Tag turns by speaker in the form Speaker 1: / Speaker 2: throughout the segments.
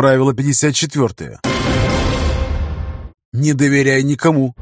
Speaker 1: Правило 54. Не доверяй никому.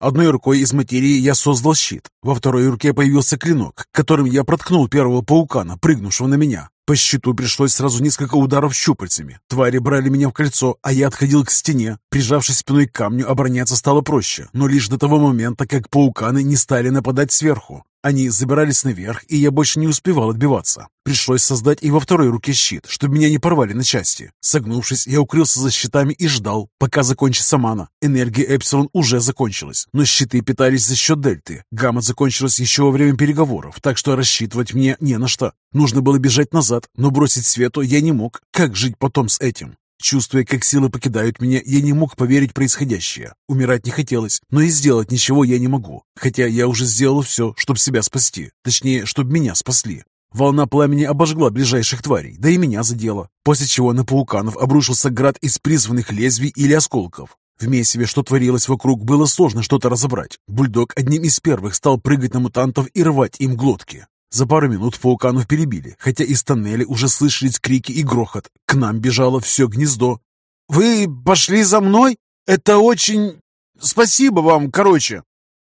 Speaker 1: Одной рукой из материи я создал щит. Во второй руке появился клинок, которым я проткнул первого паукана, прыгнувшего на меня. По щиту пришлось сразу несколько ударов щупальцами. Твари брали меня в кольцо, а я отходил к стене. Прижавшись спиной к камню, обороняться стало проще, но лишь до того момента, как пауканы не стали нападать сверху. Они забирались наверх, и я больше не успевал отбиваться. Пришлось создать и во второй руке щит, чтобы меня не порвали на части. Согнувшись, я укрылся за щитами и ждал, пока закончится мана. Энергия Эпсилон уже закончилась, но щиты питались за счет дельты. Гамма закончилась еще во время переговоров, так что рассчитывать мне не на что. Нужно было бежать назад, но бросить свету я не мог. Как жить потом с этим? Чувствуя, как силы покидают меня, я не мог поверить в происходящее. Умирать не хотелось, но и сделать ничего я не могу. Хотя я уже сделал все, чтобы себя спасти. Точнее, чтобы меня спасли. Волна пламени обожгла ближайших тварей, да и меня задела. После чего на пауканов обрушился град из призванных лезвий или осколков. В месиве, что творилось вокруг, было сложно что-то разобрать. Бульдог одним из первых стал прыгать на мутантов и рвать им глотки. За пару минут пауканов перебили, хотя из тоннеля уже слышались крики и грохот. К нам бежало все гнездо. «Вы пошли за мной? Это очень... Спасибо вам, короче!»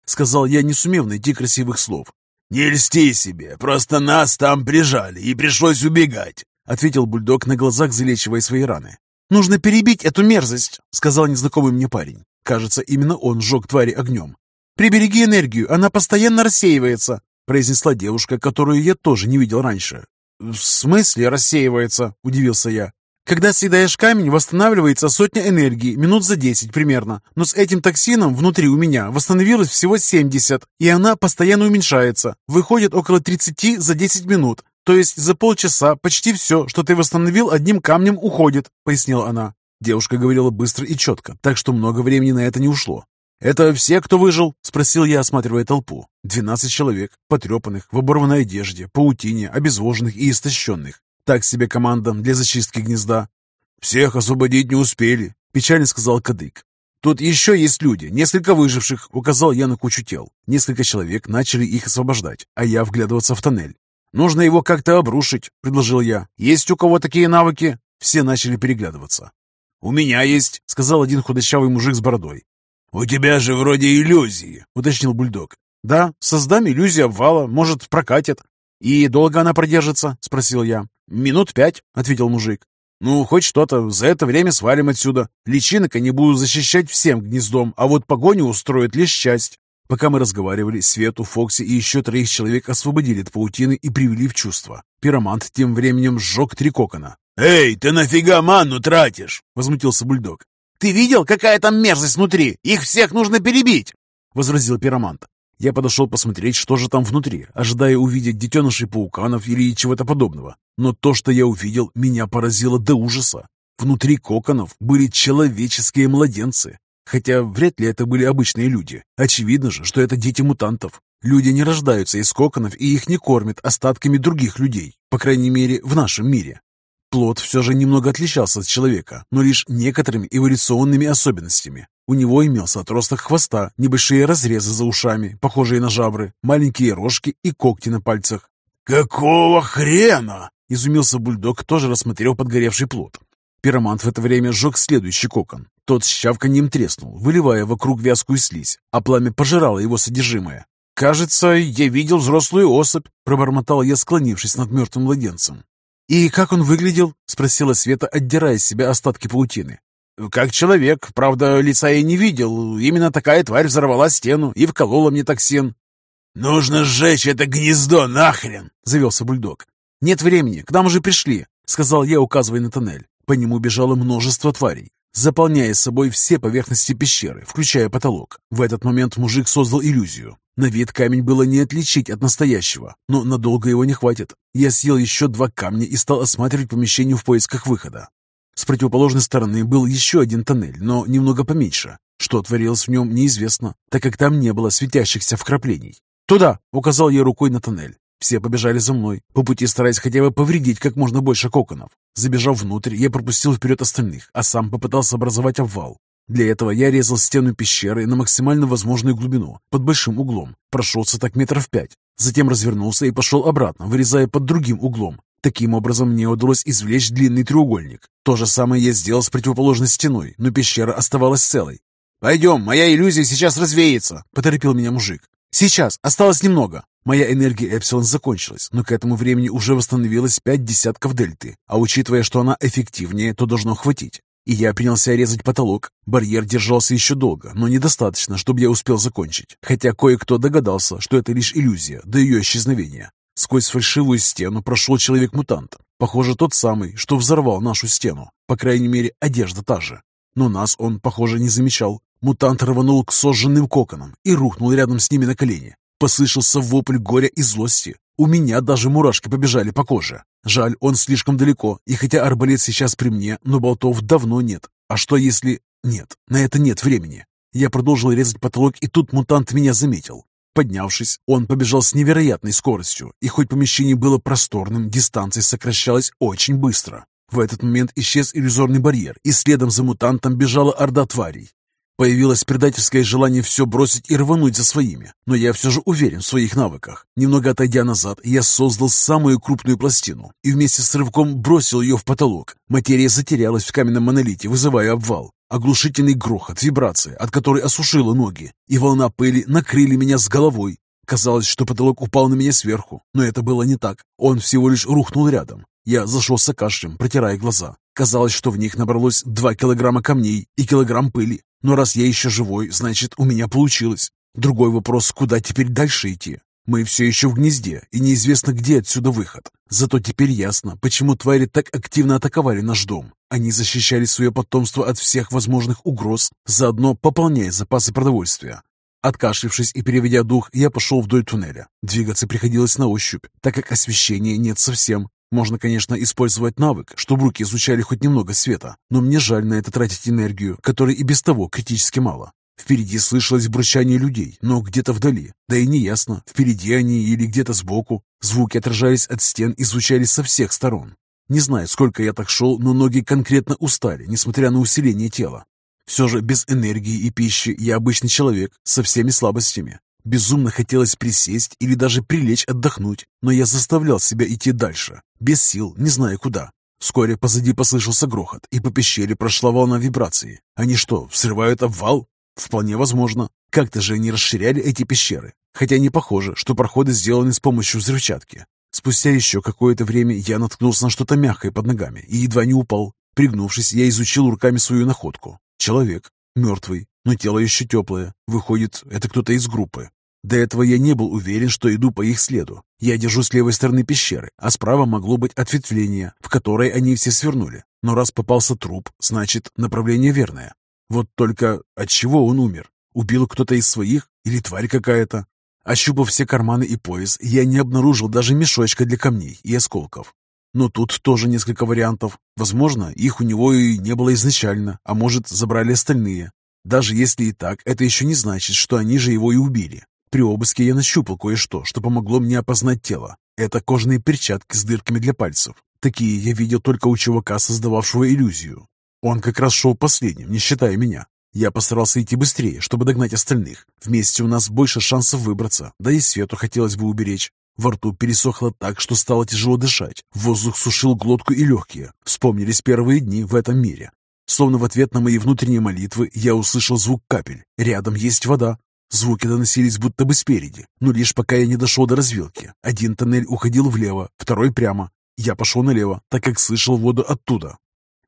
Speaker 1: Сказал я, не сумев найти красивых слов.
Speaker 2: «Не льсти себе, просто нас там прижали, и пришлось убегать»,
Speaker 1: ответил бульдог на глазах, залечивая свои раны. «Нужно перебить эту мерзость», сказал незнакомый мне парень. Кажется, именно он сжег твари огнем. «Прибереги энергию, она постоянно рассеивается произнесла девушка, которую я тоже не видел раньше. «В смысле рассеивается?» – удивился я. «Когда съедаешь камень, восстанавливается сотня энергии, минут за 10 примерно. Но с этим токсином внутри у меня восстановилось всего 70, и она постоянно уменьшается. Выходит около 30 за 10 минут. То есть за полчаса почти все, что ты восстановил, одним камнем уходит», – пояснила она. Девушка говорила быстро и четко, так что много времени на это не ушло. «Это все, кто выжил?» — спросил я, осматривая толпу. «Двенадцать человек, потрепанных, в оборванной одежде, паутине, обезвоженных и истощенных. Так себе команда для зачистки гнезда».
Speaker 2: «Всех освободить не успели», — печально сказал Кадык.
Speaker 1: «Тут еще есть люди, несколько выживших», — указал я на кучу тел. Несколько человек начали их освобождать, а я вглядываться в тоннель. «Нужно его как-то обрушить», — предложил я. «Есть у кого такие навыки?» Все начали переглядываться.
Speaker 2: «У меня есть», — сказал один худощавый мужик с бородой. «У тебя же вроде иллюзии», — уточнил бульдог.
Speaker 1: «Да, создам иллюзию обвала, может, прокатит». «И долго она продержится?» — спросил я. «Минут пять», — ответил мужик. «Ну, хоть что-то, за это время свалим отсюда. Личинок они будут защищать всем гнездом, а вот погоню устроят лишь часть». Пока мы разговаривали, Свету, Фокси и еще троих человек освободили от паутины и привели в чувство. Пиромант тем временем сжег три кокона.
Speaker 2: «Эй, ты нафига манну тратишь?» — возмутился бульдог.
Speaker 1: «Ты видел, какая там мерзость внутри? Их всех нужно перебить!» — возразил пиромант. Я подошел посмотреть, что же там внутри, ожидая увидеть детенышей пауканов или чего-то подобного. Но то, что я увидел, меня поразило до ужаса. Внутри коконов были человеческие младенцы. Хотя вряд ли это были обычные люди. Очевидно же, что это дети мутантов. Люди не рождаются из коконов и их не кормят остатками других людей. По крайней мере, в нашем мире. Плод все же немного отличался от человека, но лишь некоторыми эволюционными особенностями. У него имелся отросток хвоста, небольшие разрезы за ушами, похожие на жабры, маленькие рожки и когти на пальцах.
Speaker 2: «Какого хрена?»
Speaker 1: — изумился бульдог, тоже рассмотрел подгоревший плод. Пиромант в это время сжег следующий кокон. Тот с щавканьем треснул, выливая вокруг вязкую слизь, а пламя пожирало его содержимое. «Кажется, я видел взрослую особь», — пробормотал я, склонившись над мертвым младенцем. «И как он выглядел?» — спросила Света, отдирая из себя остатки паутины.
Speaker 2: «Как человек. Правда, лица я не видел. Именно такая тварь взорвала стену и вколола мне токсин». «Нужно сжечь это гнездо нахрен!» — завелся бульдог.
Speaker 1: «Нет времени, к нам уже пришли», — сказал я, указывая на тоннель. По нему бежало множество тварей, заполняя собой все поверхности пещеры, включая потолок. В этот момент мужик создал иллюзию. На вид камень было не отличить от настоящего, но надолго его не хватит. Я съел еще два камня и стал осматривать помещение в поисках выхода. С противоположной стороны был еще один тоннель, но немного поменьше. Что творилось в нем, неизвестно, так как там не было светящихся вкраплений. «Туда!» — указал я рукой на тоннель. Все побежали за мной, по пути стараясь хотя бы повредить как можно больше коконов. Забежав внутрь, я пропустил вперед остальных, а сам попытался образовать обвал. Для этого я резал стену пещеры на максимально возможную глубину, под большим углом. Прошелся так метров пять. Затем развернулся и пошел обратно, вырезая под другим углом. Таким образом, мне удалось извлечь длинный треугольник. То же самое я сделал с противоположной стеной, но пещера оставалась целой.
Speaker 2: «Пойдем, моя иллюзия сейчас развеется», — поторопил меня мужик.
Speaker 1: «Сейчас, осталось немного». Моя энергия Эпсилон закончилась, но к этому времени уже восстановилось пять десятков дельты, а учитывая, что она эффективнее, то должно хватить. И я принялся резать потолок. Барьер держался еще долго, но недостаточно, чтобы я успел закончить. Хотя кое-кто догадался, что это лишь иллюзия до ее исчезновения. Сквозь фальшивую стену прошел человек-мутант. Похоже, тот самый, что взорвал нашу стену. По крайней мере, одежда та же. Но нас он, похоже, не замечал. Мутант рванул к сожженным коконам и рухнул рядом с ними на колени. Послышался вопль горя и злости. У меня даже мурашки побежали по коже. Жаль, он слишком далеко, и хотя арбалет сейчас при мне, но болтов давно нет. А что если... Нет, на это нет времени. Я продолжил резать потолок, и тут мутант меня заметил. Поднявшись, он побежал с невероятной скоростью, и хоть помещение было просторным, дистанция сокращалась очень быстро. В этот момент исчез иллюзорный барьер, и следом за мутантом бежала орда тварей. Появилось предательское желание все бросить и рвануть за своими, но я все же уверен в своих навыках. Немного отойдя назад, я создал самую крупную пластину и вместе с рывком бросил ее в потолок. Материя затерялась в каменном монолите, вызывая обвал. Оглушительный грохот, вибрация, от которой осушила ноги, и волна пыли накрыли меня с головой. Казалось, что потолок упал на меня сверху, но это было не так. Он всего лишь рухнул рядом. Я зашелся кашлем, протирая глаза. Казалось, что в них набралось два килограмма камней и килограмм пыли. Но раз я еще живой, значит, у меня получилось. Другой вопрос, куда теперь дальше идти? Мы все еще в гнезде, и неизвестно, где отсюда выход. Зато теперь ясно, почему твари так активно атаковали наш дом. Они защищали свое потомство от всех возможных угроз, заодно пополняя запасы продовольствия. Откашлившись и переведя дух, я пошел вдоль туннеля. Двигаться приходилось на ощупь, так как освещения нет совсем. Можно, конечно, использовать навык, чтобы руки изучали хоть немного света, но мне жаль на это тратить энергию, которой и без того критически мало. Впереди слышалось бручание людей, но где-то вдали. Да и неясно, впереди они или где-то сбоку. Звуки отражались от стен и звучали со всех сторон. Не знаю, сколько я так шел, но ноги конкретно устали, несмотря на усиление тела. Все же без энергии и пищи я обычный человек со всеми слабостями. Безумно хотелось присесть или даже прилечь отдохнуть, но я заставлял себя идти дальше, без сил, не зная куда. Вскоре позади послышался грохот, и по пещере прошла волна вибрации. Они что, взрывают обвал? Вполне возможно. Как-то же они расширяли эти пещеры. Хотя не похоже, что проходы сделаны с помощью взрывчатки. Спустя еще какое-то время я наткнулся на что-то мягкое под ногами и едва не упал. Пригнувшись, я изучил руками свою находку. Человек. Мертвый, но тело еще теплое. Выходит, это кто-то из группы. До этого я не был уверен, что иду по их следу. Я держусь с левой стороны пещеры, а справа могло быть ответвление, в которое они все свернули. Но раз попался труп, значит, направление верное. Вот только от чего он умер? Убил кто-то из своих или тварь какая-то? Ощупав все карманы и пояс, я не обнаружил даже мешочка для камней и осколков. Но тут тоже несколько вариантов. Возможно, их у него и не было изначально, а может, забрали остальные. Даже если и так, это еще не значит, что они же его и убили. При обыске я нащупал кое-что, что помогло мне опознать тело. Это кожаные перчатки с дырками для пальцев. Такие я видел только у чувака, создававшего иллюзию. Он как раз шел последним, не считая меня. Я постарался идти быстрее, чтобы догнать остальных. Вместе у нас больше шансов выбраться, да и свету хотелось бы уберечь. Во рту пересохло так, что стало тяжело дышать. Воздух сушил глотку и легкие. Вспомнились первые дни в этом мире. Словно в ответ на мои внутренние молитвы я услышал звук капель. Рядом есть вода. Звуки доносились будто бы спереди, но лишь пока я не дошел до развилки. Один тоннель уходил влево, второй прямо. Я пошел налево, так как слышал воду оттуда.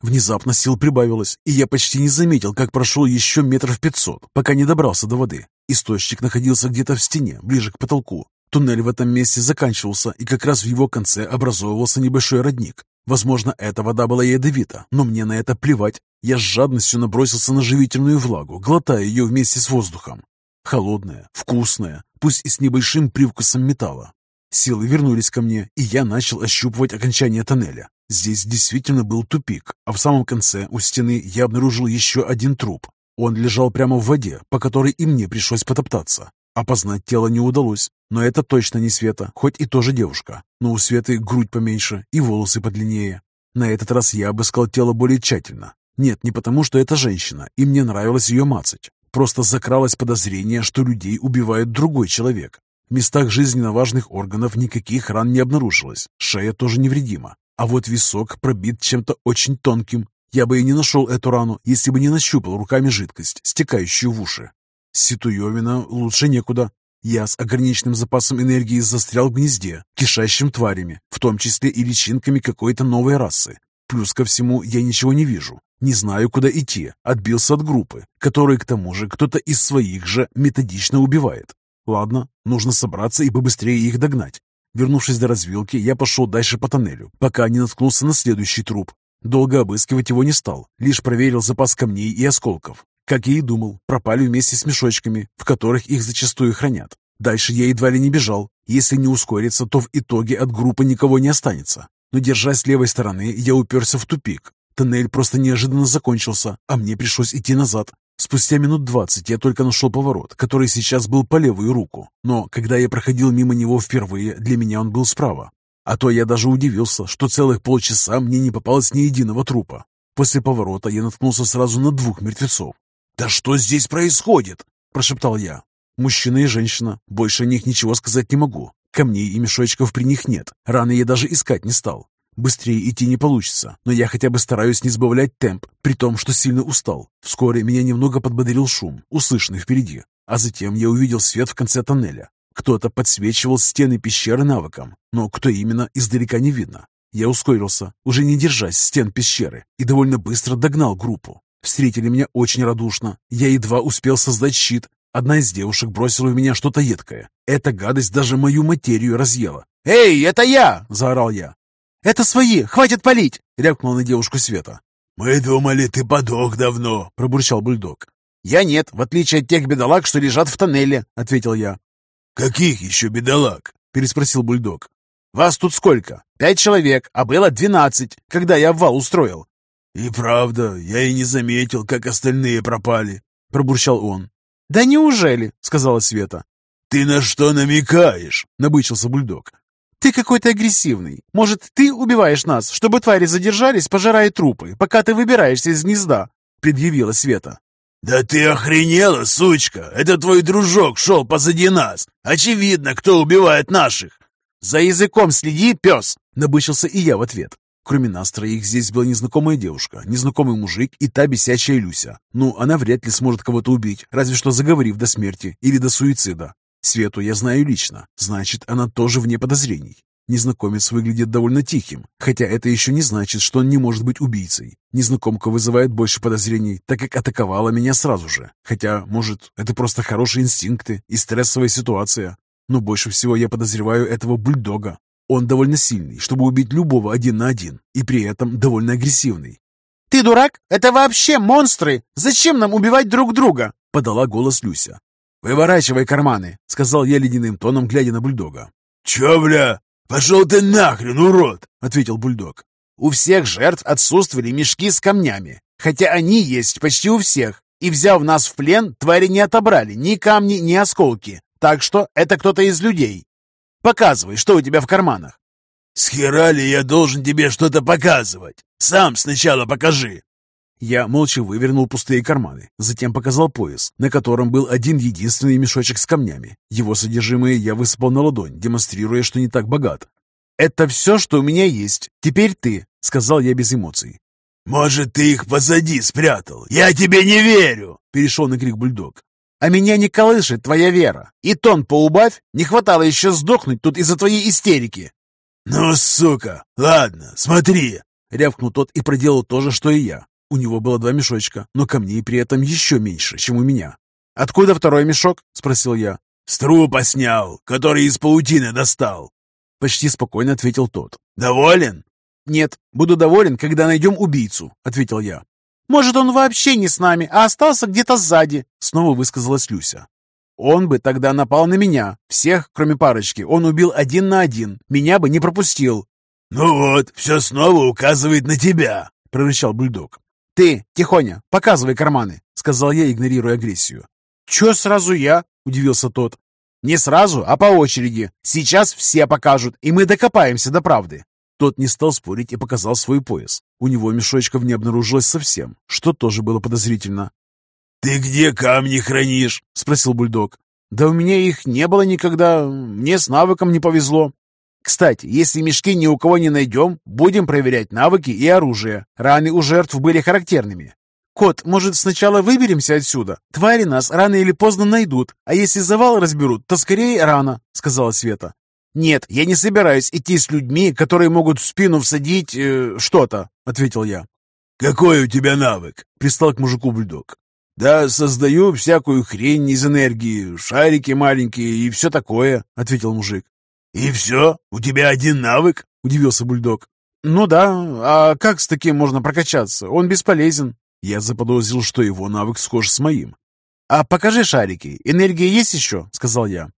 Speaker 1: Внезапно сил прибавилось, и я почти не заметил, как прошел еще метров пятьсот, пока не добрался до воды. Источник находился где-то в стене, ближе к потолку. Туннель в этом месте заканчивался, и как раз в его конце образовывался небольшой родник. Возможно, эта вода была ядовита, но мне на это плевать. Я с жадностью набросился на живительную влагу, глотая ее вместе с воздухом. Холодная, вкусная, пусть и с небольшим привкусом металла. Силы вернулись ко мне, и я начал ощупывать окончание тоннеля. Здесь действительно был тупик, а в самом конце у стены я обнаружил еще один труп. Он лежал прямо в воде, по которой и мне пришлось потоптаться. Опознать тело не удалось, но это точно не Света, хоть и тоже девушка. Но у Светы грудь поменьше и волосы подлиннее. На этот раз я обыскал тело более тщательно. Нет, не потому, что это женщина, и мне нравилось ее мацать. Просто закралось подозрение, что людей убивает другой человек. В местах жизненно важных органов никаких ран не обнаружилось. Шея тоже невредима. А вот висок пробит чем-то очень тонким. Я бы и не нашел эту рану, если бы не нащупал руками жидкость, стекающую в уши. Ситуевина лучше некуда. Я с ограниченным запасом энергии застрял в гнезде, кишащим тварями, в том числе и личинками какой-то новой расы. Плюс ко всему я ничего не вижу, не знаю, куда идти, отбился от группы, которой к тому же кто-то из своих же методично убивает. Ладно, нужно собраться и побыстрее их догнать. Вернувшись до развилки, я пошел дальше по тоннелю, пока не наткнулся на следующий труп. Долго обыскивать его не стал, лишь проверил запас камней и осколков. Как я и думал, пропали вместе с мешочками, в которых их зачастую хранят. Дальше я едва ли не бежал. Если не ускориться, то в итоге от группы никого не останется. Но держась левой стороны, я уперся в тупик. Тоннель просто неожиданно закончился, а мне пришлось идти назад. Спустя минут двадцать я только нашел поворот, который сейчас был по левую руку. Но когда я проходил мимо него впервые, для меня он был справа. А то я даже удивился, что целых полчаса мне не попалось ни единого трупа. После поворота я наткнулся сразу на двух мертвецов. «Да что здесь происходит?» – прошептал я. «Мужчина и женщина. Больше о них ничего сказать не могу. Камней и мешочков при них нет. Раны я даже искать не стал. Быстрее идти не получится, но я хотя бы стараюсь не сбавлять темп, при том, что сильно устал. Вскоре меня немного подбодрил шум, услышанный впереди, а затем я увидел свет в конце тоннеля. Кто-то подсвечивал стены пещеры навыком, но кто именно, издалека не видно. Я ускорился, уже не держась стен пещеры, и довольно быстро догнал группу. Встретили меня очень радушно. Я едва успел создать щит. Одна из девушек бросила в меня что-то едкое. Эта гадость даже мою материю разъела. «Эй, это я!» – заорал я. «Это свои! Хватит палить!» – рявкнула на девушку Света.
Speaker 2: «Мы думали, ты подох давно!» – пробурчал бульдог.
Speaker 1: «Я нет, в отличие от тех бедолаг, что лежат в тоннеле», – ответил я.
Speaker 2: «Каких еще бедолаг?»
Speaker 1: – переспросил бульдог. «Вас тут сколько? Пять человек, а было двенадцать, когда я обвал устроил.
Speaker 2: «И правда, я и не заметил, как остальные пропали», — пробурчал он.
Speaker 1: «Да неужели?» — сказала Света.
Speaker 2: «Ты на что намекаешь?» — набычился бульдог.
Speaker 1: «Ты какой-то агрессивный. Может, ты убиваешь нас, чтобы твари задержались, пожирая трупы, пока ты выбираешься из гнезда?» — предъявила Света.
Speaker 2: «Да ты охренела, сучка! Это твой дружок шел позади нас. Очевидно, кто убивает наших!»
Speaker 1: «За языком следи, пес!» — набычился и я в ответ. Кроме нас троих здесь была незнакомая девушка, незнакомый мужик и та бесячая Люся. Ну, она вряд ли сможет кого-то убить, разве что заговорив до смерти или до суицида. Свету я знаю лично, значит, она тоже вне подозрений. Незнакомец выглядит довольно тихим, хотя это еще не значит, что он не может быть убийцей. Незнакомка вызывает больше подозрений, так как атаковала меня сразу же. Хотя, может, это просто хорошие инстинкты и стрессовая ситуация. Но больше всего я подозреваю этого бульдога. Он довольно сильный, чтобы убить любого один на один, и при этом довольно агрессивный.
Speaker 3: «Ты дурак? Это вообще монстры! Зачем нам убивать друг друга?»
Speaker 1: — подала голос Люся. «Выворачивай карманы», — сказал я ледяным тоном, глядя на бульдога.
Speaker 2: «Чё, бля? Пошел ты нахрен, урод!» — ответил бульдог.
Speaker 3: «У всех жертв отсутствовали мешки с камнями, хотя они есть почти у всех, и, взяв нас в плен, твари не отобрали ни камни, ни осколки, так что это кто-то из людей. Показывай, что у тебя в карманах.
Speaker 2: С хера ли я должен тебе что-то показывать? Сам сначала покажи.
Speaker 1: Я молча вывернул пустые карманы, затем показал пояс, на котором был один единственный мешочек с камнями. Его содержимое я высыпал на ладонь, демонстрируя, что не так богат. «Это все, что у меня есть. Теперь ты», — сказал я без эмоций.
Speaker 2: «Может, ты их позади спрятал? Я тебе не верю!» — перешел на крик бульдог.
Speaker 3: А меня не колышет твоя вера. И тон поубавь, не хватало еще сдохнуть тут из-за твоей истерики.
Speaker 2: «Ну, сука! Ладно, смотри!»
Speaker 1: Рявкнул тот и проделал то же, что и я. У него было два мешочка, но камней при этом еще меньше, чем у меня. «Откуда второй мешок?» — спросил я.
Speaker 2: «С трупа снял, который из паутины достал!»
Speaker 1: Почти спокойно ответил тот.
Speaker 2: «Доволен?»
Speaker 1: «Нет, буду доволен, когда найдем убийцу», — ответил я.
Speaker 3: Может, он вообще не с нами, а остался где-то сзади?»
Speaker 1: Снова высказалась Люся. «Он бы тогда напал на меня. Всех, кроме парочки, он убил один на один. Меня бы не пропустил».
Speaker 2: «Ну вот, все снова указывает на тебя», — прорычал бульдог.
Speaker 1: «Ты, Тихоня, показывай карманы», — сказал я, игнорируя агрессию.
Speaker 3: «Че сразу я?» — удивился тот. «Не сразу, а по очереди. Сейчас все покажут, и мы докопаемся до правды».
Speaker 1: Тот не стал спорить и показал свой пояс. У него мешочков не обнаружилось совсем, что тоже было подозрительно.
Speaker 2: «Ты где камни хранишь?» — спросил бульдог.
Speaker 3: Да у меня их не было никогда. Мне с навыком не повезло. Кстати, если мешки ни у кого не найдем, будем проверять навыки и оружие. Раны у жертв были характерными. Кот, может, сначала выберемся отсюда? Твари нас рано или поздно найдут, а если завал разберут, то скорее рано, сказала Света. Нет, я не собираюсь идти с людьми, которые могут в спину всадить э, что-то, ответил я.
Speaker 2: «Какой у тебя навык?» — пристал к мужику бульдог. «Да создаю всякую хрень из энергии, шарики маленькие и все такое», — ответил мужик. «И все? У тебя один навык?» — удивился бульдог.
Speaker 3: «Ну да, а как с таким можно прокачаться? Он бесполезен».
Speaker 1: Я заподозрил, что его навык схож с моим.
Speaker 3: «А покажи шарики. Энергия есть еще?» — сказал я.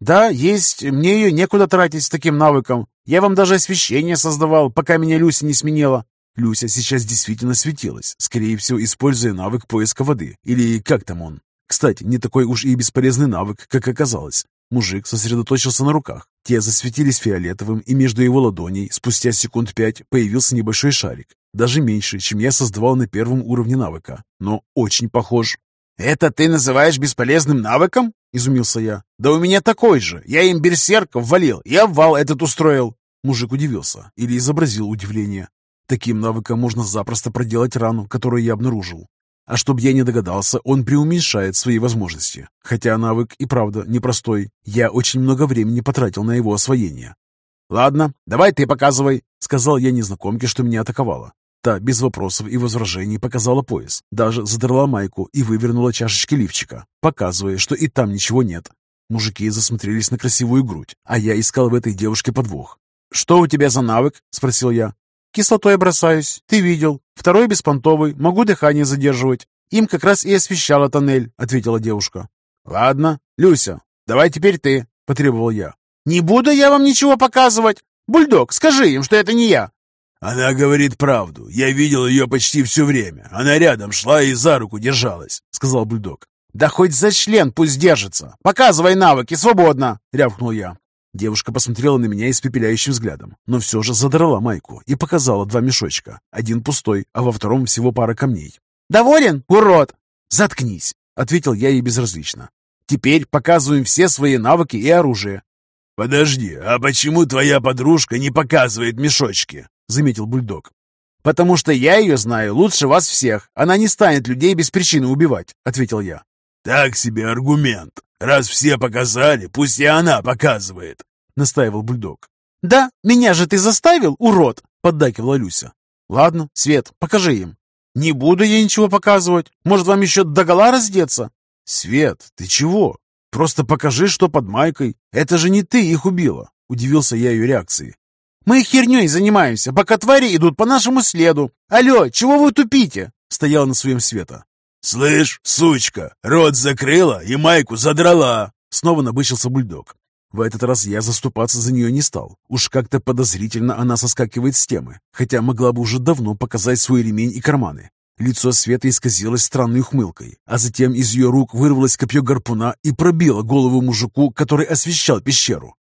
Speaker 3: «Да, есть. Мне ее некуда тратить с таким навыком. Я вам даже освещение создавал, пока меня Люся не сменила».
Speaker 1: Люся сейчас действительно светилась, скорее всего, используя навык поиска воды, или как там он. Кстати, не такой уж и бесполезный навык, как оказалось. Мужик сосредоточился на руках. Те засветились фиолетовым, и между его ладоней спустя секунд пять появился небольшой шарик, даже меньше, чем я создавал на первом уровне навыка, но очень похож.
Speaker 3: «Это ты называешь бесполезным навыком?» — изумился я. «Да у меня такой же. Я им берсерков валил и обвал этот устроил».
Speaker 1: Мужик удивился или изобразил удивление. Таким навыком можно запросто проделать рану, которую я обнаружил. А чтобы я не догадался, он преуменьшает свои возможности. Хотя навык и правда непростой. Я очень много времени потратил на его освоение.
Speaker 3: «Ладно, давай ты показывай», —
Speaker 1: сказал я незнакомке, что меня атаковала. Та без вопросов и возражений показала пояс, даже задрала майку и вывернула чашечки лифчика, показывая, что и там ничего нет. Мужики засмотрелись на красивую грудь, а я искал в этой девушке подвох.
Speaker 3: «Что у тебя за навык?» — спросил я. Кислотой бросаюсь, ты видел. Второй беспонтовый, могу дыхание задерживать. Им как раз и освещала тоннель», — ответила девушка. «Ладно, Люся, давай теперь ты», — потребовал я. «Не буду я вам ничего показывать. Бульдог, скажи им, что это не я».
Speaker 2: «Она говорит правду. Я видел ее почти все время. Она рядом шла и за руку держалась», — сказал Бульдог.
Speaker 3: «Да хоть за член пусть держится. Показывай навыки, свободно!» — рявкнул я.
Speaker 1: Девушка посмотрела на меня испепеляющим взглядом, но все же задрала майку и показала два мешочка. Один пустой, а во втором всего пара камней.
Speaker 3: «Доволен, урод?»
Speaker 1: «Заткнись!» — ответил я ей безразлично. «Теперь показываем все свои навыки и оружие».
Speaker 2: «Подожди, а почему твоя подружка не показывает мешочки?» — заметил бульдог.
Speaker 3: «Потому что я ее знаю лучше вас всех. Она не станет людей без причины убивать», — ответил я.
Speaker 2: «Так себе аргумент. Раз все показали, пусть и она показывает», — настаивал бульдог.
Speaker 3: «Да, меня же ты заставил, урод!» — поддакивала Люся. «Ладно, Свет, покажи им». «Не буду я ничего показывать. Может, вам еще догола раздеться?»
Speaker 1: «Свет, ты чего? Просто покажи, что под майкой. Это же не ты их убила!» — удивился я ее реакции.
Speaker 3: «Мы херней занимаемся, пока твари идут по нашему следу. Алло, чего вы тупите?» — стояла на своем Света.
Speaker 2: «Слышь, сучка, рот закрыла и майку задрала!»
Speaker 1: Снова набычился бульдог. В этот раз я заступаться за нее не стал. Уж как-то подозрительно она соскакивает с темы, хотя могла бы уже давно показать свой ремень и карманы. Лицо Света исказилось странной ухмылкой, а затем из ее рук вырвалось копье гарпуна и пробило голову мужику, который освещал пещеру.